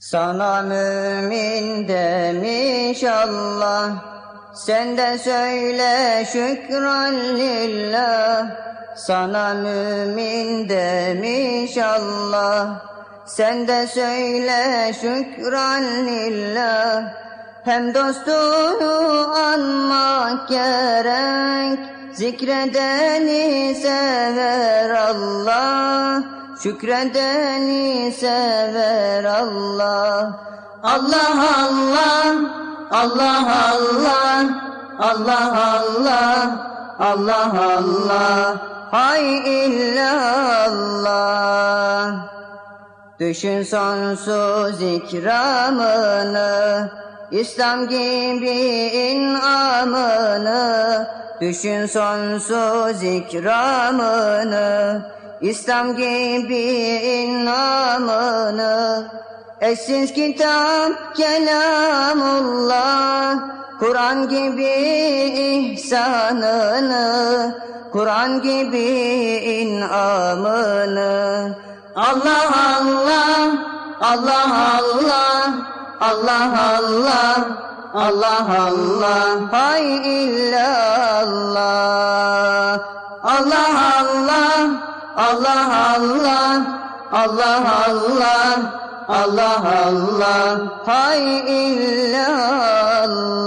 Sana mümin demiş Allah. Sen de söyle şükran lillah. Sana mümin demiş Allah. Sen de söyle şükran lillah. Hem dostunu anmak gerek Zikredeni sever Allah Şükredeni sever Allah. Allah Allah Allah Allah Allah Allah Allah Allah. Hay illallah. Düşün sonsuz ikramını İslam gibi inamını. Düşün sonsuz ikramını İslam gibi inamını Eşsiz kitap kelamullah. Kur'an gibi ihsanını Kur'an gibi inamını Allah Allah Allah Allah Allah Allah Allah Allah. Hay illallah Allah Allah Allah Allah Allah Allah. Hay illallah